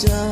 sun.